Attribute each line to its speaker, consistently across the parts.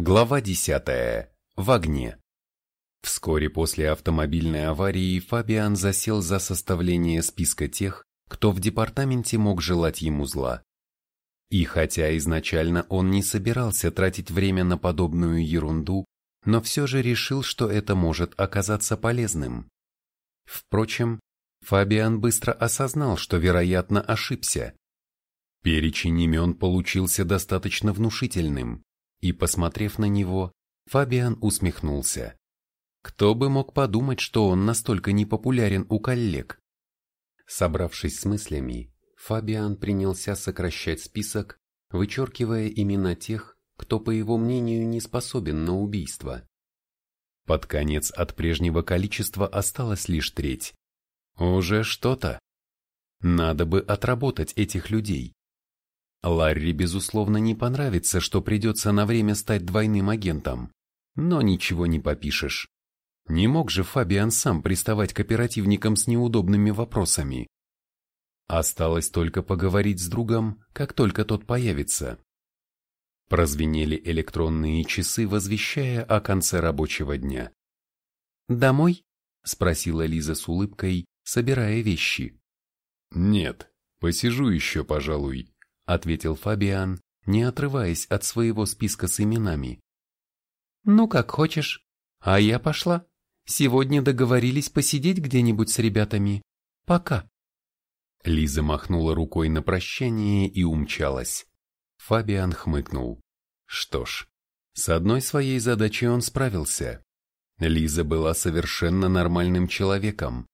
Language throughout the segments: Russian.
Speaker 1: Глава 10. В огне. Вскоре после автомобильной аварии Фабиан засел за составление списка тех, кто в департаменте мог желать ему зла. И хотя изначально он не собирался тратить время на подобную ерунду, но все же решил, что это может оказаться полезным. Впрочем, Фабиан быстро осознал, что, вероятно, ошибся. Перечень имен получился достаточно внушительным, и, посмотрев на него, Фабиан усмехнулся. Кто бы мог подумать, что он настолько непопулярен у коллег? Собравшись с мыслями, Фабиан принялся сокращать список, вычеркивая имена тех, кто, по его мнению, не способен на убийство. Под конец от прежнего количества осталось лишь треть. Уже что-то. Надо бы отработать этих людей. Ларри, безусловно, не понравится, что придется на время стать двойным агентом. Но ничего не попишешь. Не мог же Фабиан сам приставать к оперативникам с неудобными вопросами. Осталось только поговорить с другом, как только тот появится. Прозвенели электронные часы, возвещая о конце рабочего дня. «Домой?» – спросила Лиза с улыбкой, собирая вещи. «Нет, посижу еще, пожалуй», – ответил Фабиан, не отрываясь от своего списка с именами. «Ну, как хочешь. А я пошла. Сегодня договорились посидеть где-нибудь с ребятами. Пока». Лиза махнула рукой на прощание и умчалась. Фабиан хмыкнул. Что ж, с одной своей задачей он справился. Лиза была совершенно нормальным человеком,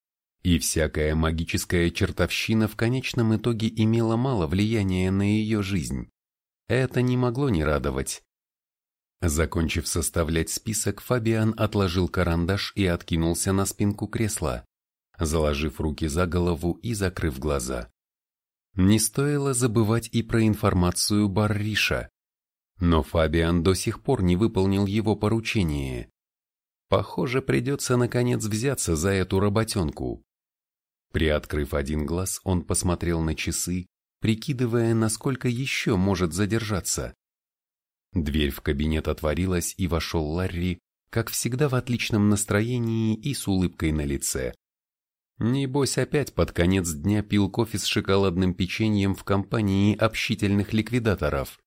Speaker 1: и всякая магическая чертовщина в конечном итоге имела мало влияния на ее жизнь. Это не могло не радовать. Закончив составлять список, Фабиан отложил карандаш и откинулся на спинку кресла, заложив руки за голову и закрыв глаза. Не стоило забывать и про информацию Барриша. Но Фабиан до сих пор не выполнил его поручение. Похоже, придется наконец взяться за эту работенку. Приоткрыв один глаз, он посмотрел на часы, прикидывая, насколько еще может задержаться. Дверь в кабинет отворилась, и вошел Ларри, как всегда в отличном настроении и с улыбкой на лице. Небось опять под конец дня пил кофе с шоколадным печеньем в компании общительных ликвидаторов.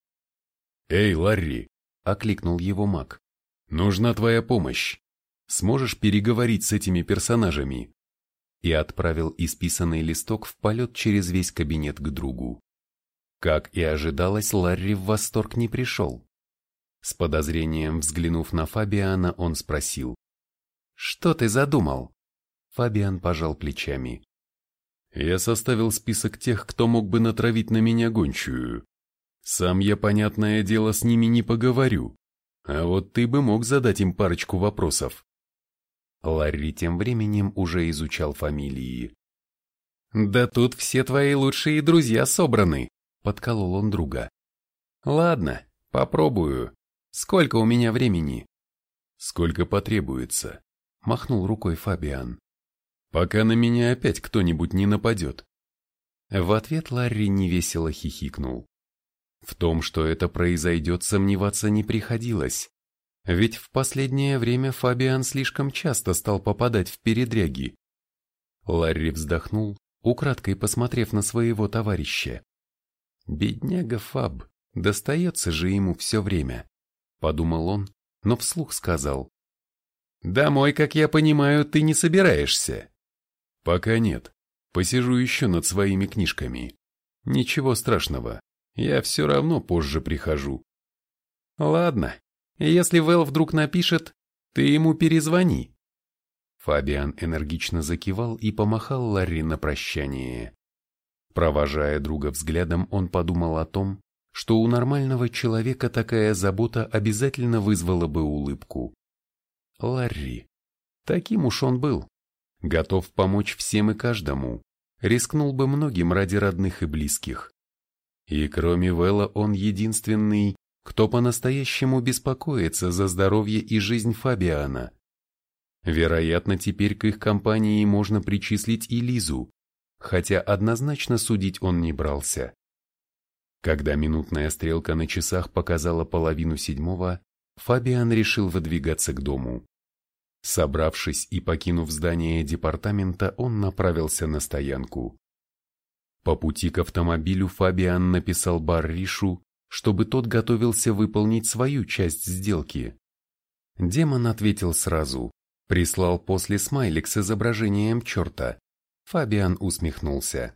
Speaker 1: «Эй, Ларри!» — окликнул его маг. «Нужна твоя помощь. Сможешь переговорить с этими персонажами?» И отправил исписанный листок в полет через весь кабинет к другу. Как и ожидалось, Ларри в восторг не пришел. С подозрением взглянув на Фабиана, он спросил. «Что ты задумал?» Фабиан пожал плечами. «Я составил список тех, кто мог бы натравить на меня гончую. Сам я, понятное дело, с ними не поговорю. А вот ты бы мог задать им парочку вопросов. Ларри тем временем уже изучал фамилии. «Да тут все твои лучшие друзья собраны», — подколол он друга. «Ладно, попробую. Сколько у меня времени?» «Сколько потребуется», — махнул рукой Фабиан. «Пока на меня опять кто-нибудь не нападет». В ответ Ларри невесело хихикнул. В том, что это произойдет, сомневаться не приходилось. Ведь в последнее время Фабиан слишком часто стал попадать в передряги. Ларри вздохнул, украдкой посмотрев на своего товарища. «Бедняга Фаб, достается же ему все время», — подумал он, но вслух сказал. «Домой, как я понимаю, ты не собираешься?» «Пока нет. Посижу еще над своими книжками. Ничего страшного, я все равно позже прихожу». «Ладно, если Вэл вдруг напишет, ты ему перезвони. Фабиан энергично закивал и помахал Ларри на прощание. Провожая друга взглядом, он подумал о том, что у нормального человека такая забота обязательно вызвала бы улыбку. Ларри. Таким уж он был. Готов помочь всем и каждому. Рискнул бы многим ради родных и близких. И кроме Вэлла он единственный, кто по-настоящему беспокоится за здоровье и жизнь Фабиана. Вероятно, теперь к их компании можно причислить и Лизу, хотя однозначно судить он не брался. Когда минутная стрелка на часах показала половину седьмого, Фабиан решил выдвигаться к дому. Собравшись и покинув здание департамента, он направился на стоянку. По пути к автомобилю Фабиан написал Барришу, чтобы тот готовился выполнить свою часть сделки. Демон ответил сразу, прислал после смайлик с изображением черта. Фабиан усмехнулся.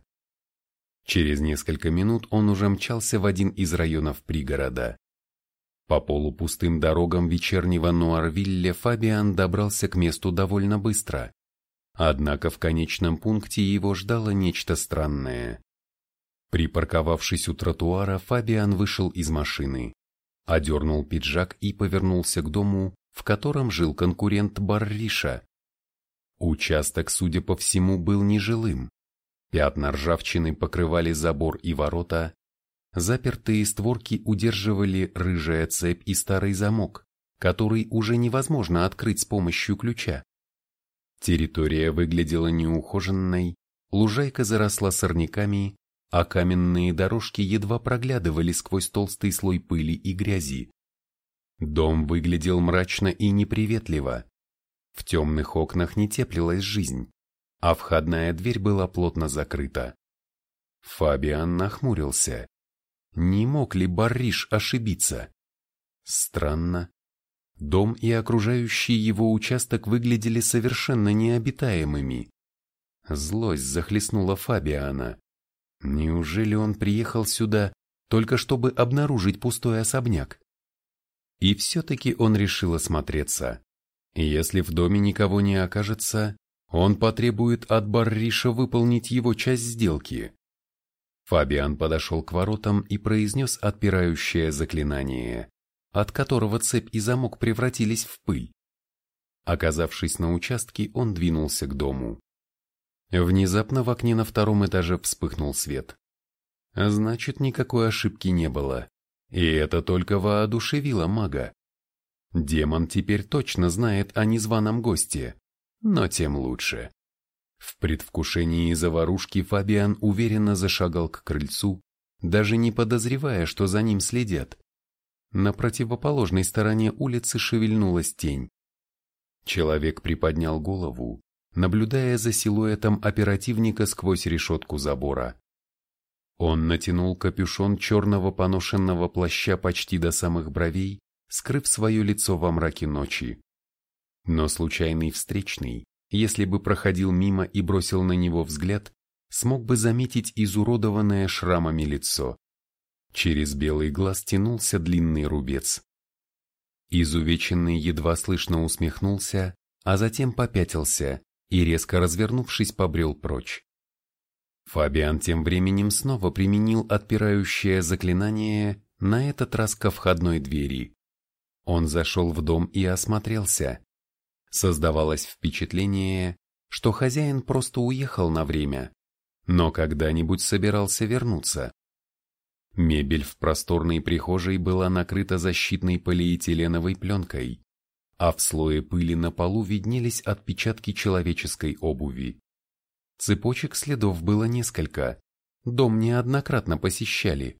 Speaker 1: Через несколько минут он уже мчался в один из районов пригорода. По полупустым дорогам вечернего Нуарвилля Фабиан добрался к месту довольно быстро. Однако в конечном пункте его ждало нечто странное. Припарковавшись у тротуара, Фабиан вышел из машины, одернул пиджак и повернулся к дому, в котором жил конкурент Барриша. Участок, судя по всему, был нежилым. Пятна ржавчины покрывали забор и ворота, запертые створки удерживали рыжая цепь и старый замок, который уже невозможно открыть с помощью ключа. Территория выглядела неухоженной, лужайка заросла сорняками, а каменные дорожки едва проглядывали сквозь толстый слой пыли и грязи. Дом выглядел мрачно и неприветливо. В темных окнах не теплилась жизнь, а входная дверь была плотно закрыта. Фабиан нахмурился. Не мог ли Барриш ошибиться? Странно. Дом и окружающий его участок выглядели совершенно необитаемыми. Злость захлестнула Фабиана. Неужели он приехал сюда только чтобы обнаружить пустой особняк? И все-таки он решил осмотреться. Если в доме никого не окажется, он потребует от Барриша выполнить его часть сделки. Фабиан подошел к воротам и произнес отпирающее заклинание, от которого цепь и замок превратились в пыль. Оказавшись на участке, он двинулся к дому. Внезапно в окне на втором этаже вспыхнул свет. Значит, никакой ошибки не было. И это только воодушевило мага. Демон теперь точно знает о незваном госте, но тем лучше. В предвкушении заварушки Фабиан уверенно зашагал к крыльцу, даже не подозревая, что за ним следят. На противоположной стороне улицы шевельнулась тень. Человек приподнял голову, наблюдая за силуэтом оперативника сквозь решетку забора. Он натянул капюшон черного поношенного плаща почти до самых бровей, скрыв свое лицо во мраке ночи. Но случайный встречный, если бы проходил мимо и бросил на него взгляд, смог бы заметить изуродованное шрамами лицо. Через белый глаз тянулся длинный рубец. Изувеченный едва слышно усмехнулся, а затем попятился и, резко развернувшись, побрел прочь. Фабиан тем временем снова применил отпирающее заклинание, на этот раз ко входной двери. Он зашел в дом и осмотрелся. Создавалось впечатление, что хозяин просто уехал на время, но когда-нибудь собирался вернуться. Мебель в просторной прихожей была накрыта защитной полиэтиленовой пленкой, а в слое пыли на полу виднелись отпечатки человеческой обуви. Цепочек следов было несколько. Дом неоднократно посещали.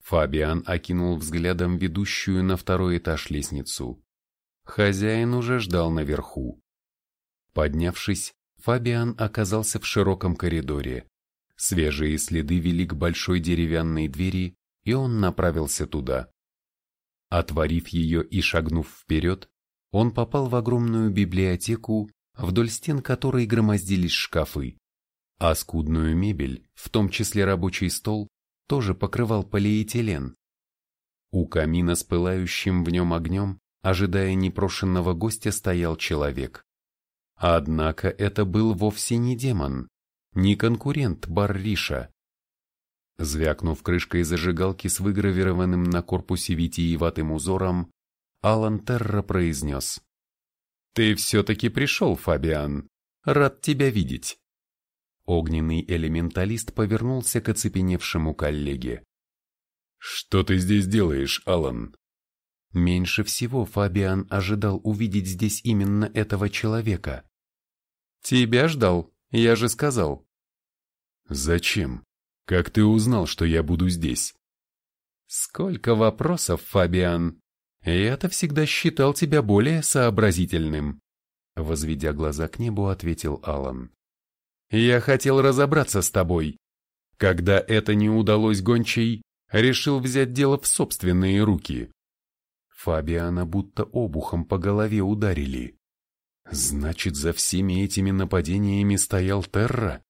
Speaker 1: Фабиан окинул взглядом ведущую на второй этаж лестницу. Хозяин уже ждал наверху. Поднявшись, Фабиан оказался в широком коридоре. Свежие следы вели к большой деревянной двери, и он направился туда. Отворив ее и шагнув вперед, он попал в огромную библиотеку, вдоль стен которой громоздились шкафы, а скудную мебель, в том числе рабочий стол, тоже покрывал полиэтилен. У камина с пылающим в нем огнем, ожидая непрошенного гостя, стоял человек. Однако это был вовсе не демон, не конкурент Барриша. Звякнув крышкой зажигалки с выгравированным на корпусе витиеватым узором, Алан Терра произнес. «Ты все-таки пришел, Фабиан. Рад тебя видеть». Огненный элементалист повернулся к оцепеневшему коллеге. «Что ты здесь делаешь, Алан?» Меньше всего Фабиан ожидал увидеть здесь именно этого человека. «Тебя ждал, я же сказал». «Зачем? Как ты узнал, что я буду здесь?» «Сколько вопросов, Фабиан!» Я-то всегда считал тебя более сообразительным. Возведя глаза к небу, ответил Алан. Я хотел разобраться с тобой. Когда это не удалось гончей, решил взять дело в собственные руки. Фабиана будто обухом по голове ударили. Значит, за всеми этими нападениями стоял Терра?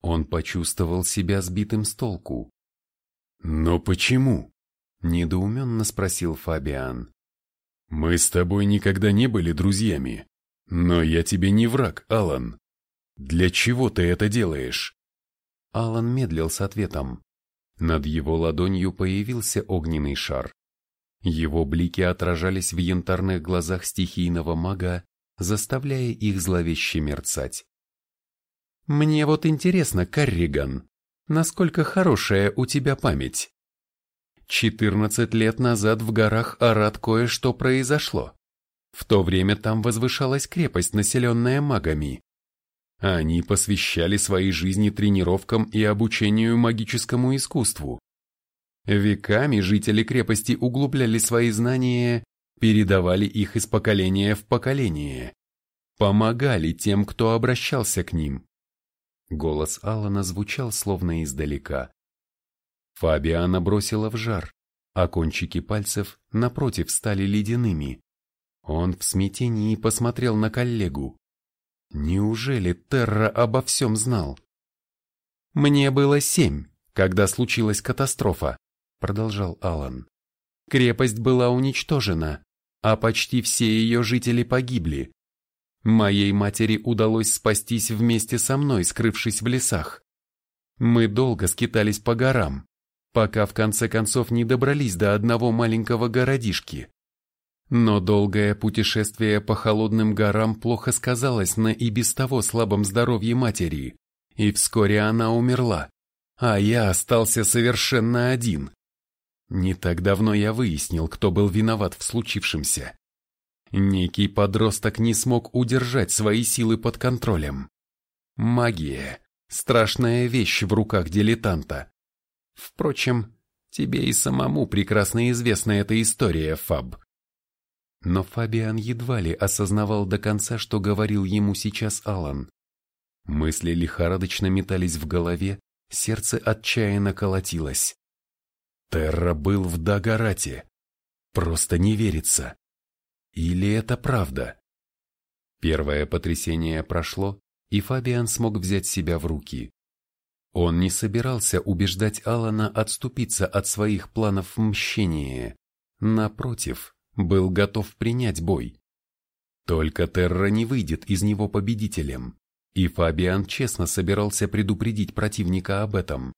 Speaker 1: Он почувствовал себя сбитым с толку. «Но почему?» – недоуменно спросил Фабиан. «Мы с тобой никогда не были друзьями, но я тебе не враг, Алан. Для чего ты это делаешь?» Алан медлил с ответом. Над его ладонью появился огненный шар. Его блики отражались в янтарных глазах стихийного мага, заставляя их зловеще мерцать. «Мне вот интересно, Карриган, насколько хорошая у тебя память?» Четырнадцать лет назад в горах Арат кое-что произошло. В то время там возвышалась крепость, населенная магами. Они посвящали свои жизни тренировкам и обучению магическому искусству. Веками жители крепости углубляли свои знания, передавали их из поколения в поколение, помогали тем, кто обращался к ним. Голос Алана звучал словно издалека. Фабиана бросила в жар, а кончики пальцев, напротив, стали ледяными. Он в смятении посмотрел на коллегу. Неужели Терра обо всем знал? «Мне было семь, когда случилась катастрофа», — продолжал Алан. «Крепость была уничтожена, а почти все ее жители погибли. Моей матери удалось спастись вместе со мной, скрывшись в лесах. Мы долго скитались по горам, пока в конце концов не добрались до одного маленького городишки. Но долгое путешествие по холодным горам плохо сказалось на и без того слабом здоровье матери, и вскоре она умерла, а я остался совершенно один. Не так давно я выяснил, кто был виноват в случившемся. Некий подросток не смог удержать свои силы под контролем. Магия – страшная вещь в руках дилетанта. Впрочем, тебе и самому прекрасно известна эта история, Фаб. Но Фабиан едва ли осознавал до конца, что говорил ему сейчас Алан. Мысли лихорадочно метались в голове, сердце отчаянно колотилось. Терра был в Дагорате. Просто не верится. Или это правда? Первое потрясение прошло, и Фабиан смог взять себя в руки. Он не собирался убеждать Алана отступиться от своих планов мщения. Напротив, был готов принять бой. Только Терра не выйдет из него победителем, и Фабиан честно собирался предупредить противника об этом.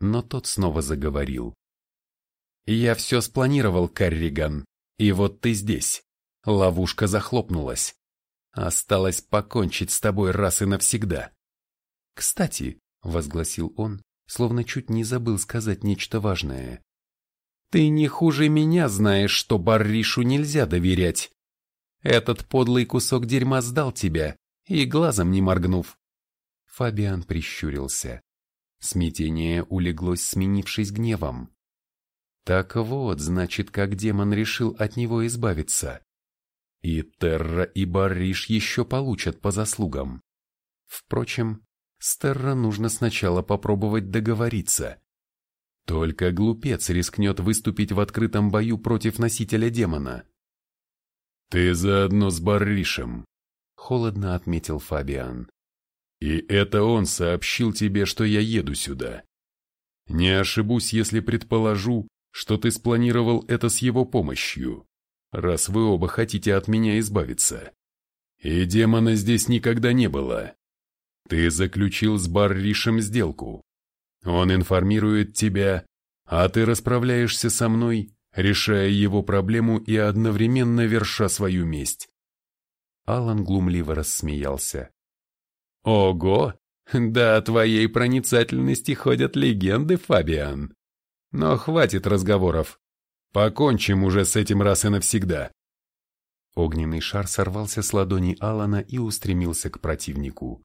Speaker 1: Но тот снова заговорил. «Я все спланировал, Карриган, и вот ты здесь. Ловушка захлопнулась. Осталось покончить с тобой раз и навсегда. Кстати, возгласил он, словно чуть не забыл сказать нечто важное. Ты не хуже меня знаешь, что Барришу нельзя доверять. Этот подлый кусок дерьма сдал тебя, и глазом не моргнув. Фабиан прищурился. Смятение улеглось, сменившись гневом. Так вот, значит, как демон решил от него избавиться. И Терра, и Барриш еще получат по заслугам. Впрочем, с Терра нужно сначала попробовать договориться. Только глупец рискнет выступить в открытом бою против носителя демона. «Ты заодно с Барришем», — холодно отметил Фабиан. «И это он сообщил тебе, что я еду сюда. Не ошибусь, если предположу, что ты спланировал это с его помощью, раз вы оба хотите от меня избавиться. И демона здесь никогда не было. Ты заключил с Барришем сделку. Он информирует тебя, а ты расправляешься со мной, решая его проблему и одновременно верша свою месть. Алан глумливо рассмеялся. Ого, да о твоей проницательности ходят легенды, Фабиан. Но хватит разговоров. Покончим уже с этим раз и навсегда. Огненный шар сорвался с ладони Алана и устремился к противнику.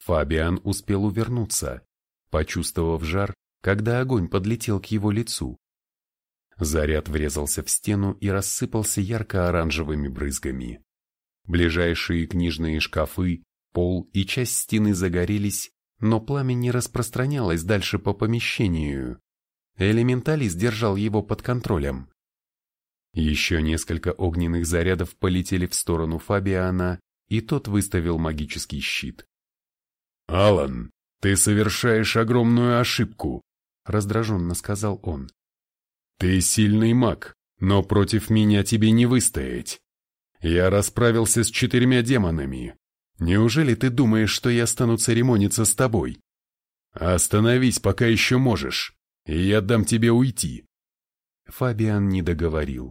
Speaker 1: Фабиан успел увернуться, почувствовав жар, когда огонь подлетел к его лицу. Заряд врезался в стену и рассыпался ярко-оранжевыми брызгами. Ближайшие книжные шкафы, пол и часть стены загорелись, но пламя не распространялось дальше по помещению. Элементалист держал его под контролем. Еще несколько огненных зарядов полетели в сторону Фабиана, и тот выставил магический щит. «Алан, ты совершаешь огромную ошибку», — раздраженно сказал он. «Ты сильный маг, но против меня тебе не выстоять. Я расправился с четырьмя демонами. Неужели ты думаешь, что я стану церемониться с тобой? Остановись, пока еще можешь, и я дам тебе уйти». Фабиан не договорил.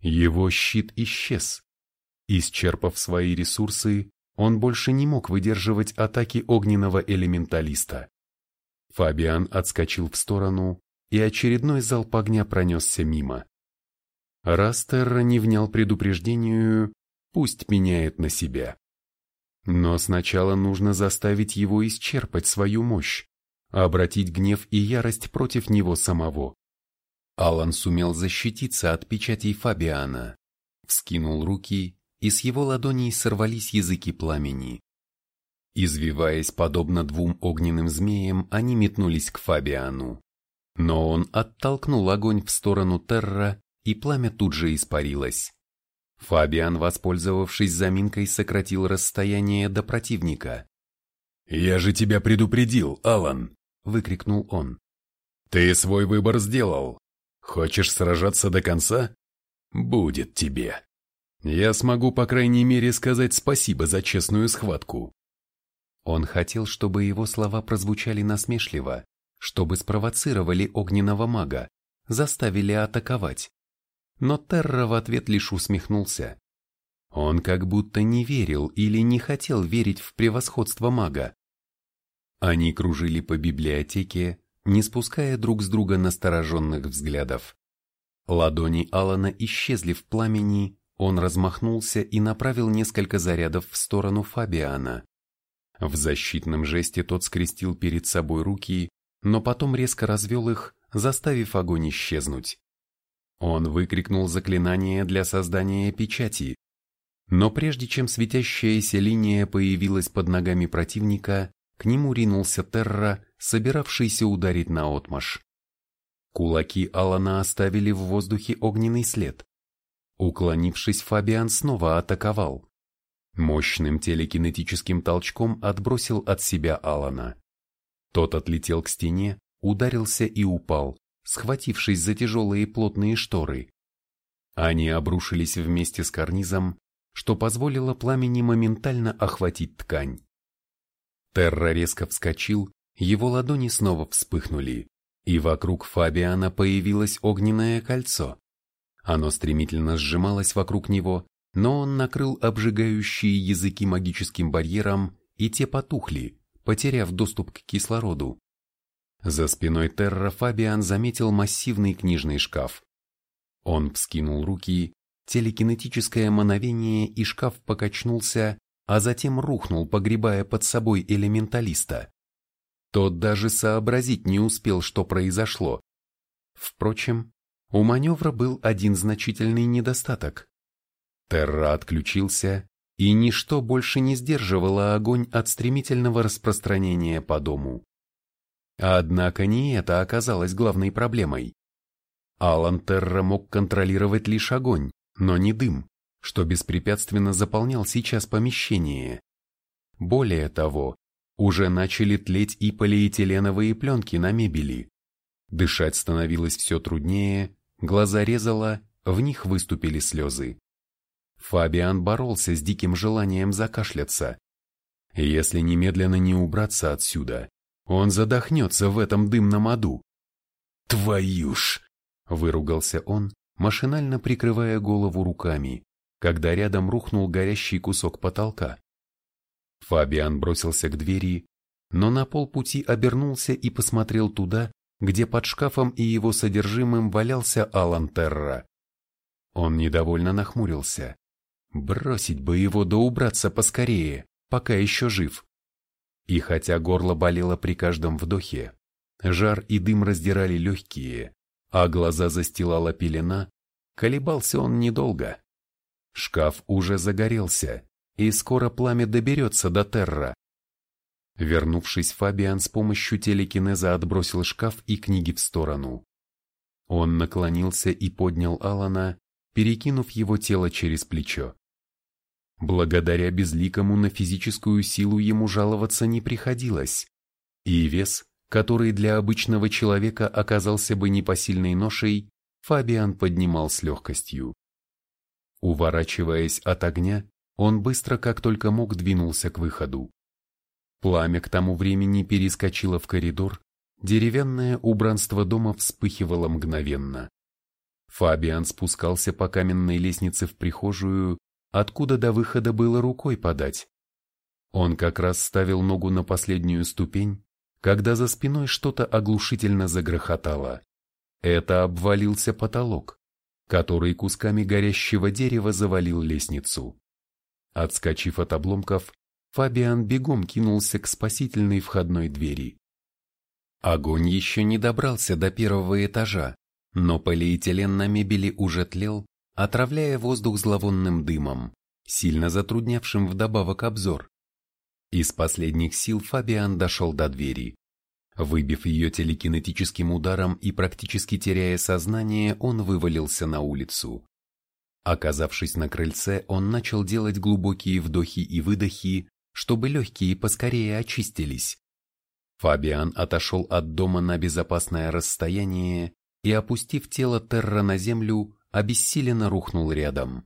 Speaker 1: Его щит исчез. Исчерпав свои ресурсы, он больше не мог выдерживать атаки огненного элементалиста. Фабиан отскочил в сторону, и очередной залп огня пронесся мимо. Раз Терра не внял предупреждению, пусть меняет на себя. Но сначала нужно заставить его исчерпать свою мощь, обратить гнев и ярость против него самого. Алан сумел защититься от печатей Фабиана, вскинул руки, и с его ладоней сорвались языки пламени. Извиваясь подобно двум огненным змеям, они метнулись к Фабиану. Но он оттолкнул огонь в сторону Терра, и пламя тут же испарилось. Фабиан, воспользовавшись заминкой, сократил расстояние до противника. «Я же тебя предупредил, Алан!» — выкрикнул он. «Ты свой выбор сделал. Хочешь сражаться до конца? Будет тебе. Я смогу, по крайней мере, сказать спасибо за честную схватку. Он хотел, чтобы его слова прозвучали насмешливо, чтобы спровоцировали огненного мага, заставили атаковать. Но Терра в ответ лишь усмехнулся. Он как будто не верил или не хотел верить в превосходство мага. Они кружили по библиотеке, не спуская друг с друга настороженных взглядов. Ладони Алана исчезли в пламени, он размахнулся и направил несколько зарядов в сторону Фабиана. В защитном жесте тот скрестил перед собой руки, но потом резко развел их, заставив огонь исчезнуть. Он выкрикнул заклинание для создания печати, но прежде чем светящаяся линия появилась под ногами противника, к нему ринулся Терра, собиравшийся ударить на отмаш. Кулаки Алана оставили в воздухе огненный след. Уклонившись, Фабиан снова атаковал. Мощным телекинетическим толчком отбросил от себя Алана. Тот отлетел к стене, ударился и упал, схватившись за тяжелые плотные шторы. Они обрушились вместе с карнизом, что позволило пламени моментально охватить ткань. Терра резко вскочил, его ладони снова вспыхнули, и вокруг Фабиана появилось огненное кольцо. Оно стремительно сжималось вокруг него, но он накрыл обжигающие языки магическим барьером, и те потухли, потеряв доступ к кислороду. За спиной Терра Фабиан заметил массивный книжный шкаф. Он вскинул руки, телекинетическое мановение и шкаф покачнулся, а затем рухнул, погребая под собой элементалиста. Тот даже сообразить не успел, что произошло. Впрочем, у маневра был один значительный недостаток. Терра отключился, и ничто больше не сдерживало огонь от стремительного распространения по дому. Однако не это оказалось главной проблемой. Алан Терра мог контролировать лишь огонь, но не дым, что беспрепятственно заполнял сейчас помещение. Более того, уже начали тлеть и полиэтиленовые пленки на мебели. Дышать становилось все труднее, глаза резало, в них выступили слезы. Фабиан боролся с диким желанием закашляться. Если немедленно не убраться отсюда, он задохнется в этом дымном аду. «Твою ж!» – выругался он, машинально прикрывая голову руками, когда рядом рухнул горящий кусок потолка. Фабиан бросился к двери, но на полпути обернулся и посмотрел туда, где под шкафом и его содержимым валялся Алан Терра. Он недовольно нахмурился. Бросить бы его да убраться поскорее, пока еще жив. И хотя горло болело при каждом вдохе, жар и дым раздирали легкие, а глаза застилала пелена, колебался он недолго. Шкаф уже загорелся, и скоро пламя доберется до Терра. Вернувшись, Фабиан с помощью телекинеза отбросил шкаф и книги в сторону. Он наклонился и поднял Алана, перекинув его тело через плечо. Благодаря безликому на физическую силу ему жаловаться не приходилось, и вес, который для обычного человека оказался бы непосильной ношей, Фабиан поднимал с легкостью. Уворачиваясь от огня, он быстро как только мог двинулся к выходу. Пламя к тому времени перескочило в коридор, деревянное убранство дома вспыхивало мгновенно. Фабиан спускался по каменной лестнице в прихожую, откуда до выхода было рукой подать. Он как раз ставил ногу на последнюю ступень, когда за спиной что-то оглушительно загрохотало. Это обвалился потолок, который кусками горящего дерева завалил лестницу. Отскочив от обломков, Фабиан бегом кинулся к спасительной входной двери. Огонь еще не добрался до первого этажа, но полиэтилен на мебели уже тлел, отравляя воздух зловонным дымом, сильно затруднявшим вдобавок обзор. Из последних сил Фабиан дошел до двери. Выбив ее телекинетическим ударом и практически теряя сознание, он вывалился на улицу. Оказавшись на крыльце, он начал делать глубокие вдохи и выдохи, чтобы легкие поскорее очистились. Фабиан отошел от дома на безопасное расстояние и, опустив тело Терра на землю, обессиленно рухнул рядом.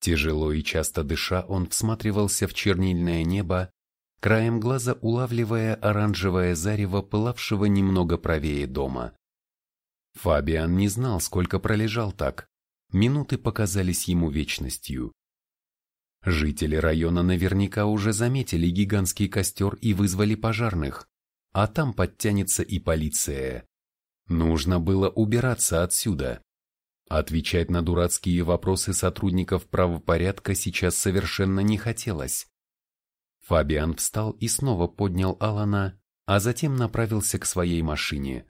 Speaker 1: Тяжело и часто дыша, он всматривался в чернильное небо, краем глаза улавливая оранжевое зарево, пылавшего немного правее дома. Фабиан не знал, сколько пролежал так. Минуты показались ему вечностью. Жители района наверняка уже заметили гигантский костер и вызвали пожарных, а там подтянется и полиция. Нужно было убираться отсюда. Отвечать на дурацкие вопросы сотрудников правопорядка сейчас совершенно не хотелось. Фабиан встал и снова поднял Алана, а затем направился к своей машине.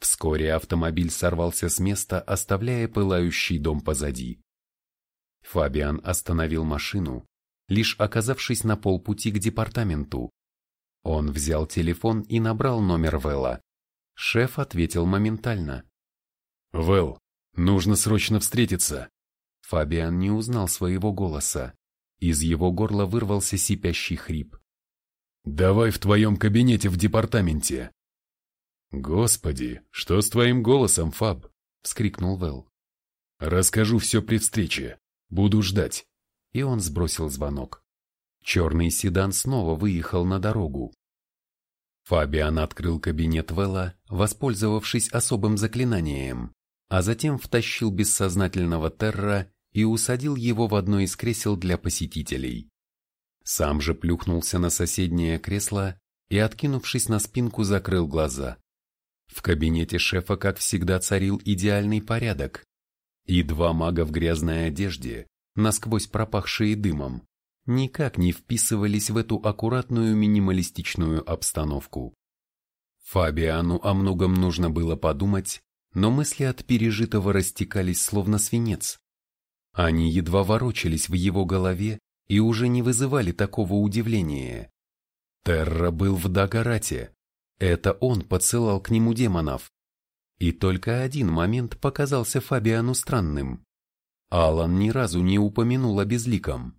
Speaker 1: Вскоре автомобиль сорвался с места, оставляя пылающий дом позади. Фабиан остановил машину, лишь оказавшись на полпути к департаменту. Он взял телефон и набрал номер Вэлла. Шеф ответил моментально. «Вэл, нужно срочно встретиться!» Фабиан не узнал своего голоса. Из его горла вырвался сипящий хрип. «Давай в твоем кабинете в департаменте!» «Господи, что с твоим голосом, Фаб?» — вскрикнул Вэл. «Расскажу все при встрече. Буду ждать». И он сбросил звонок. Черный седан снова выехал на дорогу. Фабиан открыл кабинет Вэлла, воспользовавшись особым заклинанием, а затем втащил бессознательного Терра и усадил его в одно из кресел для посетителей. Сам же плюхнулся на соседнее кресло и, откинувшись на спинку, закрыл глаза. В кабинете шефа, как всегда, царил идеальный порядок. И два мага в грязной одежде, насквозь пропахшие дымом, никак не вписывались в эту аккуратную минималистичную обстановку. Фабиану о многом нужно было подумать, но мысли от пережитого растекались словно свинец. Они едва ворочались в его голове и уже не вызывали такого удивления. Терра был в Дагорате. Это он подсылал к нему демонов. И только один момент показался Фабиану странным. Алан ни разу не упомянул о безликом.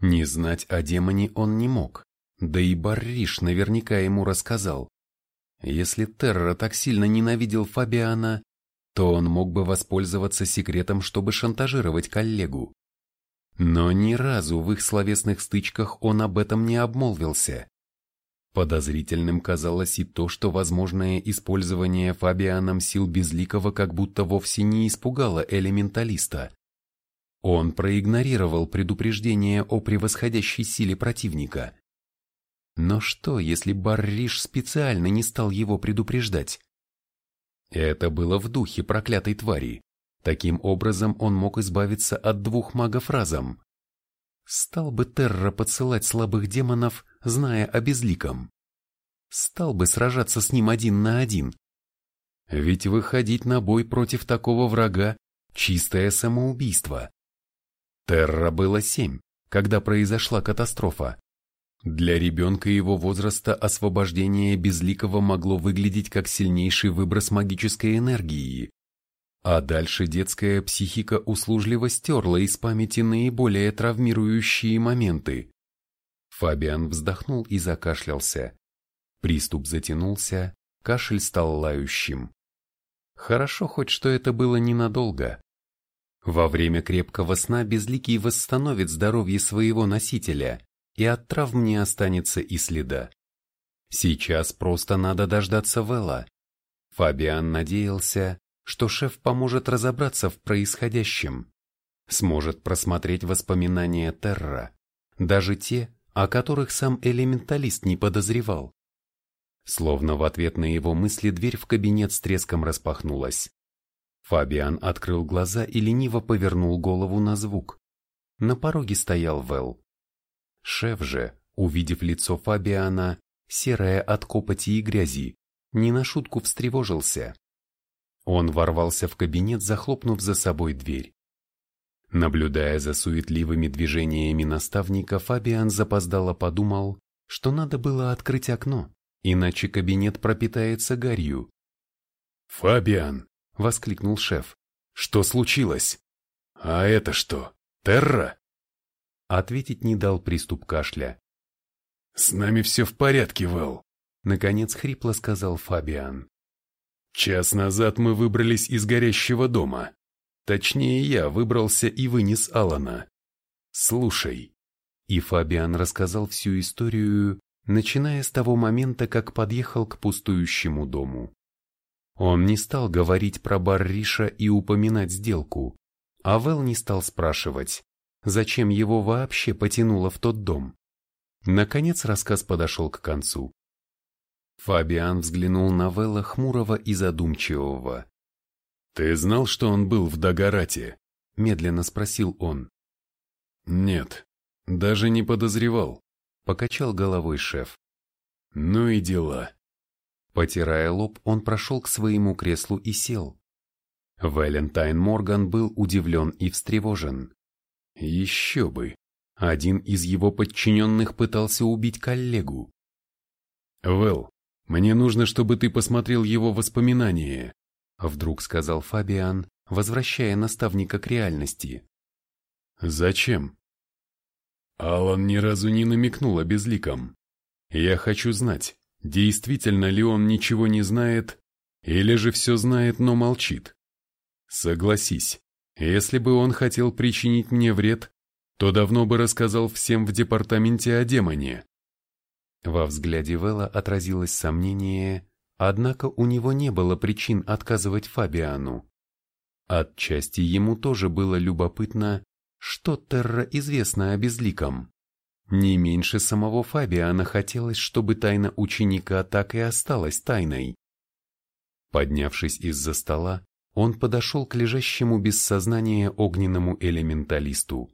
Speaker 1: Не знать о демоне он не мог, да и Барриш наверняка ему рассказал. Если Терра так сильно ненавидел Фабиана, то он мог бы воспользоваться секретом, чтобы шантажировать коллегу. Но ни разу в их словесных стычках он об этом не обмолвился. Подозрительным казалось и то, что возможное использование Фабианом сил Безликого как будто вовсе не испугало элементалиста. Он проигнорировал предупреждение о превосходящей силе противника. Но что, если Барриш специально не стал его предупреждать? Это было в духе проклятой твари. Таким образом он мог избавиться от двух магов разом. Стал бы Терра подсылать слабых демонов, зная о безликом. Стал бы сражаться с ним один на один. Ведь выходить на бой против такого врага – чистое самоубийство. Терра было семь, когда произошла катастрофа. Для ребенка его возраста освобождение Безликого могло выглядеть как сильнейший выброс магической энергии. А дальше детская психика услужливо стерла из памяти наиболее травмирующие моменты. Фабиан вздохнул и закашлялся. Приступ затянулся, кашель стал лающим. Хорошо хоть, что это было ненадолго. Во время крепкого сна Безликий восстановит здоровье своего носителя, и от травм не останется и следа. Сейчас просто надо дождаться Вэлла. Фабиан надеялся, что шеф поможет разобраться в происходящем, сможет просмотреть воспоминания Терра, даже те, о которых сам элементалист не подозревал. Словно в ответ на его мысли дверь в кабинет с треском распахнулась. Фабиан открыл глаза и лениво повернул голову на звук. На пороге стоял Вэл. Шеф же, увидев лицо Фабиана, серое от копоти и грязи, не на шутку встревожился. Он ворвался в кабинет, захлопнув за собой дверь. Наблюдая за суетливыми движениями наставника, Фабиан запоздало подумал, что надо было открыть окно, иначе кабинет пропитается гарью.
Speaker 2: «Фабиан!»
Speaker 1: — воскликнул шеф. «Что случилось?»
Speaker 2: «А это что, Терра?»
Speaker 1: Ответить не дал приступ кашля.
Speaker 2: «С нами все в порядке, Вэл», —
Speaker 1: наконец хрипло сказал Фабиан.
Speaker 2: «Час назад мы выбрались из горящего дома. Точнее, я выбрался и вынес Алана. Слушай».
Speaker 1: И Фабиан рассказал всю историю, начиная с того момента, как подъехал к пустующему дому. Он не стал говорить про бар Риша и упоминать сделку, а Вэл не стал спрашивать, зачем его вообще потянуло в тот дом. Наконец рассказ подошел к концу. Фабиан взглянул на Вэлла хмурого и задумчивого.
Speaker 2: «Ты знал, что он был в Дагорате?»
Speaker 1: — медленно спросил он.
Speaker 2: «Нет, даже не подозревал», —
Speaker 1: покачал головой шеф.
Speaker 2: «Ну и дела».
Speaker 1: Потирая лоб, он прошел к своему креслу и сел. Валентайн Морган был удивлен и встревожен. Еще бы. Один из его подчиненных пытался убить коллегу.
Speaker 2: «Вэл, мне нужно, чтобы ты посмотрел его воспоминания»,
Speaker 1: вдруг сказал Фабиан, возвращая наставника к реальности.
Speaker 2: «Зачем?» Алан ни разу не намекнул о безликом. Я хочу знать, действительно ли он ничего не знает, или же все знает, но молчит. Согласись, если бы он хотел причинить мне вред, то давно бы рассказал всем в департаменте о демоне.
Speaker 1: Во взгляде Вэлла отразилось сомнение, однако у него не было причин отказывать Фабиану. Отчасти ему тоже было любопытно, что Терра известно о Безликом. Не меньше самого Фабиана хотелось, чтобы тайна ученика так и осталась тайной. Поднявшись из-за стола, он подошел к лежащему без сознания огненному элементалисту.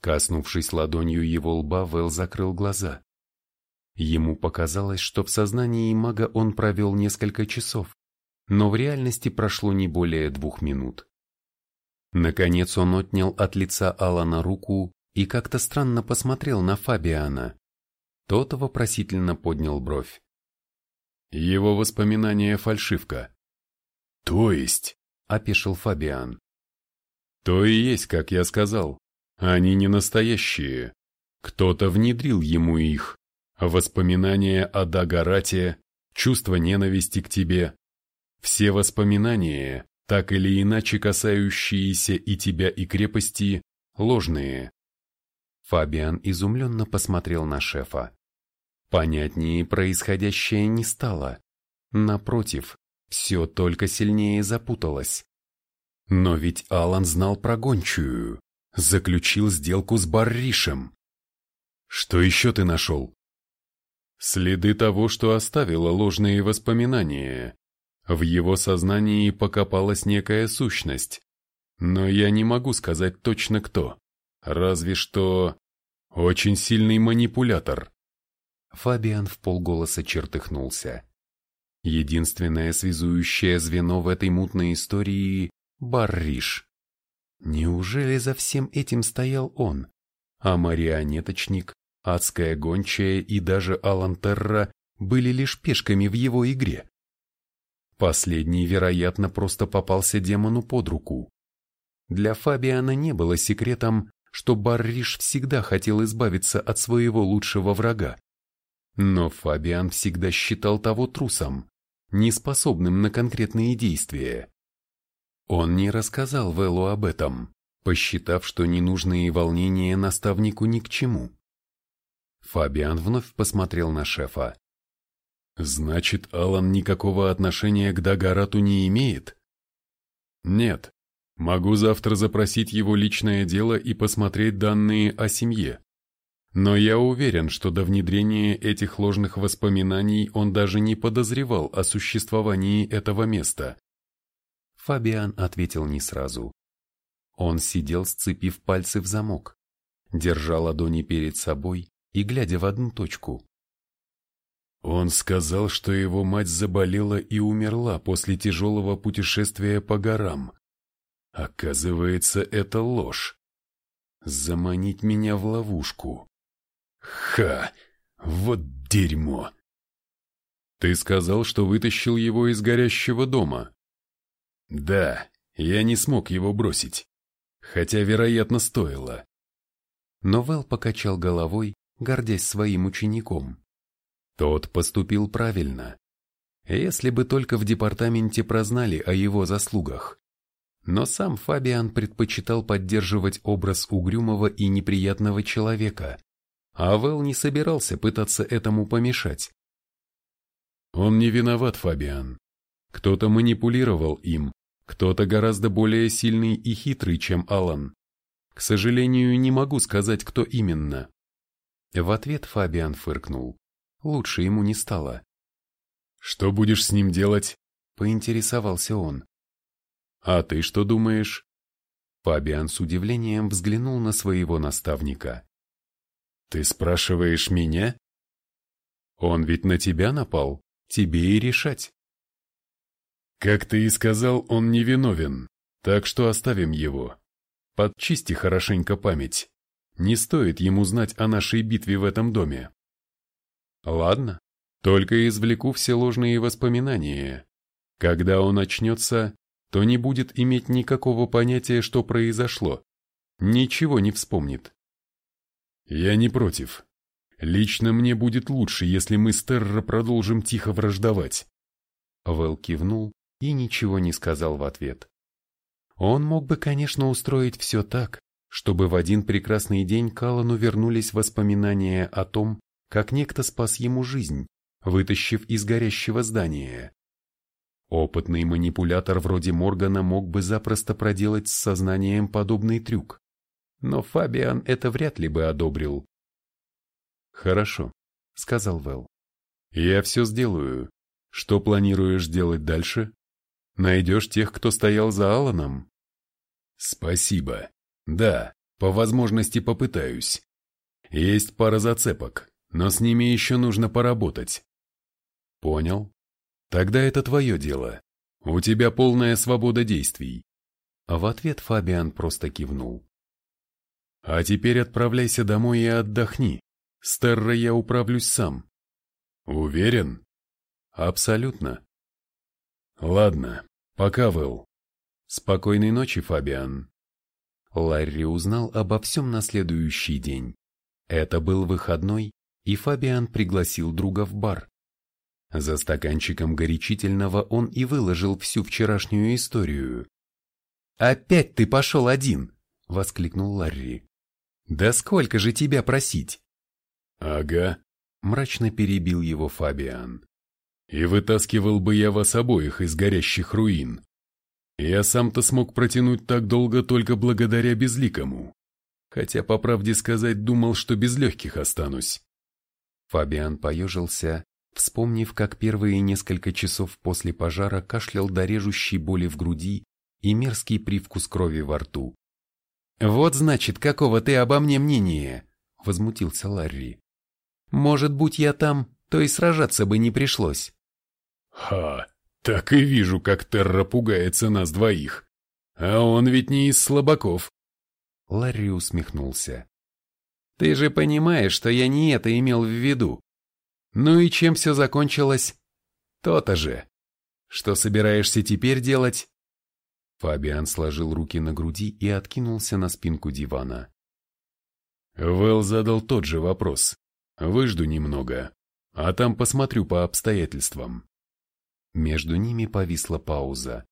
Speaker 1: Коснувшись ладонью его лба, Вэл закрыл глаза. Ему показалось, что в сознании мага он провел несколько часов, но в реальности прошло не более двух минут. Наконец он отнял от лица Алана руку и как-то странно посмотрел на Фабиана. Тот вопросительно поднял бровь.
Speaker 2: Его воспоминания фальшивка.
Speaker 1: «То есть?» – опешил Фабиан.
Speaker 2: «То и есть, как я сказал. Они не настоящие. Кто-то внедрил ему их. Воспоминания о Дагорате, чувство ненависти к тебе. Все воспоминания, так или иначе касающиеся и тебя, и крепости, ложные».
Speaker 1: Фабиан изумленно посмотрел на шефа. Понятнее происходящее не стало. Напротив, все только сильнее запуталось. Но ведь Алан знал про гончую, заключил сделку с Барришем.
Speaker 2: Что еще ты нашел? Следы того, что оставило ложные воспоминания. В его сознании покопалась некая сущность. Но я не могу сказать точно кто. Разве что... Очень сильный манипулятор.
Speaker 1: Фабиан в полголоса чертыхнулся. Единственное связующее звено в этой мутной истории – Барриш. Неужели за всем этим стоял он? А марионеточник, адская гончая и даже Алан Терра были лишь пешками в его игре. Последний, вероятно, просто попался демону под руку. Для Фабиана не было секретом, что Барриш всегда хотел избавиться от своего лучшего врага. Но Фабиан всегда считал того трусом, неспособным на конкретные действия. Он не рассказал Велу об этом, посчитав, что ненужные волнения наставнику ни к чему. Фабиан вновь посмотрел на шефа.
Speaker 2: «Значит, Алан никакого отношения к Дагарату не имеет?» «Нет. Могу завтра запросить его личное дело и посмотреть данные о семье. Но я уверен, что до внедрения этих ложных воспоминаний он даже не подозревал о существовании этого места.
Speaker 1: Фабиан ответил не сразу. Он сидел, сцепив пальцы в замок, держа ладони перед собой и глядя в одну точку.
Speaker 2: Он сказал, что его мать заболела и умерла после тяжелого путешествия по горам. Оказывается, это ложь. Заманить меня в ловушку. Ха! Вот дерьмо!
Speaker 1: Ты сказал, что вытащил его из горящего дома.
Speaker 2: Да, я не смог его бросить. Хотя, вероятно, стоило.
Speaker 1: Но Вэл покачал головой, гордясь своим учеником. Тот поступил правильно. Если бы только в департаменте прознали о его заслугах. Но сам Фабиан предпочитал поддерживать образ угрюмого и неприятного человека, а Вэл не собирался пытаться этому помешать.
Speaker 2: Он не виноват, Фабиан. Кто-то манипулировал им, кто-то гораздо более сильный и хитрый, чем Алан. К сожалению, не могу сказать, кто именно.
Speaker 1: В ответ Фабиан фыркнул. Лучше ему не стало.
Speaker 2: «Что будешь с ним делать?»
Speaker 1: – поинтересовался он.
Speaker 2: «А ты что думаешь?»
Speaker 1: Фабиан с удивлением взглянул на своего наставника.
Speaker 2: «Ты спрашиваешь меня?»
Speaker 1: «Он ведь на тебя напал, тебе и решать».
Speaker 2: «Как ты и сказал, он невиновен, так что оставим его. Подчисти хорошенько память. Не стоит ему знать о нашей битве в этом доме».
Speaker 1: «Ладно, только извлеку все ложные воспоминания. Когда он очнется, то не будет иметь никакого понятия, что произошло. Ничего не вспомнит.
Speaker 2: Я не против. Лично мне будет лучше, если мы с Терра продолжим тихо враждовать.
Speaker 1: Вэл кивнул и ничего не сказал в ответ. Он мог бы, конечно, устроить все так, чтобы в один прекрасный день Калану вернулись воспоминания о том, как некто спас ему жизнь, вытащив из горящего здания. Опытный манипулятор вроде Моргана мог бы запросто проделать с сознанием подобный трюк но Фабиан это вряд ли бы одобрил. «Хорошо», — сказал Вэл. «Я все сделаю. Что планируешь делать дальше? Найдешь тех, кто стоял за Аланом?»
Speaker 2: «Спасибо. Да, по возможности попытаюсь. Есть пара зацепок, но с ними еще нужно поработать».
Speaker 1: «Понял. Тогда это твое дело. У тебя полная свобода действий». В ответ Фабиан просто кивнул.
Speaker 2: А теперь отправляйся домой и отдохни. С я управлюсь сам. Уверен?
Speaker 1: Абсолютно.
Speaker 2: Ладно, пока, Вэл.
Speaker 1: Спокойной ночи, Фабиан. Ларри узнал обо всем на следующий день. Это был выходной, и Фабиан пригласил друга в бар. За стаканчиком горячительного он и выложил всю вчерашнюю историю. «Опять ты пошел один!» — воскликнул Ларри. «Да сколько же тебя просить?»
Speaker 2: «Ага», —
Speaker 1: мрачно перебил его Фабиан.
Speaker 2: «И вытаскивал бы я вас обоих из горящих руин. Я сам-то смог протянуть так долго только благодаря безликому. Хотя, по правде сказать, думал, что без легких останусь».
Speaker 1: Фабиан поежился, вспомнив, как первые несколько часов после пожара кашлял до режущей боли в груди и мерзкий привкус крови во рту. «Вот, значит, какого ты обо мне мнения?» — возмутился Ларри. «Может, будь я там, то и сражаться бы не пришлось».
Speaker 2: Ха, так и вижу, как Терра пугается нас двоих. А он ведь не из слабаков.
Speaker 1: Ларри усмехнулся. Ты же понимаешь, что я не это имел в виду. Ну и чем все закончилось? То-то же. Что собираешься теперь делать? Фабиан сложил руки на груди и откинулся на спинку дивана.
Speaker 2: Вэл задал тот же вопрос. Выжду немного, а там посмотрю по обстоятельствам.
Speaker 1: Между ними повисла пауза.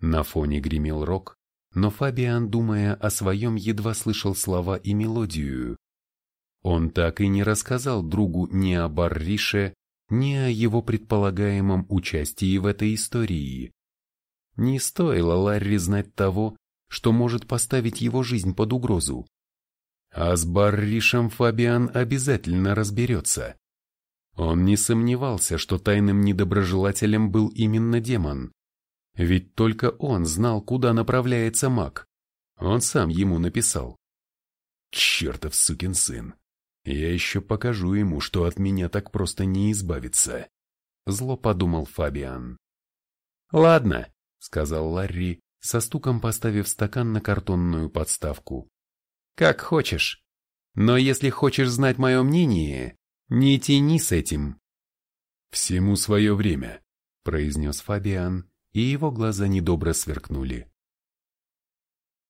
Speaker 1: На фоне гремел рок, но Фабиан, думая о своем, едва слышал слова и мелодию. Он так и не рассказал другу ни о Баррише, ни о его предполагаемом участии в этой истории. Не стоило Ларри знать того, что может поставить его жизнь под угрозу. А с Барришем Фабиан обязательно разберется. Он не сомневался, что тайным недоброжелателем был именно демон. Ведь только он знал, куда направляется маг. Он сам ему написал.
Speaker 2: Чертов сукин сын. Я еще покажу ему, что от меня так просто не избавиться.
Speaker 1: Зло подумал Фабиан. Ладно, сказал Ларри, со стуком поставив стакан на картонную подставку. Как хочешь. Но если хочешь знать мое мнение, не тяни с этим.
Speaker 2: Всему свое время,
Speaker 1: произнес Фабиан, и его глаза недобро сверкнули.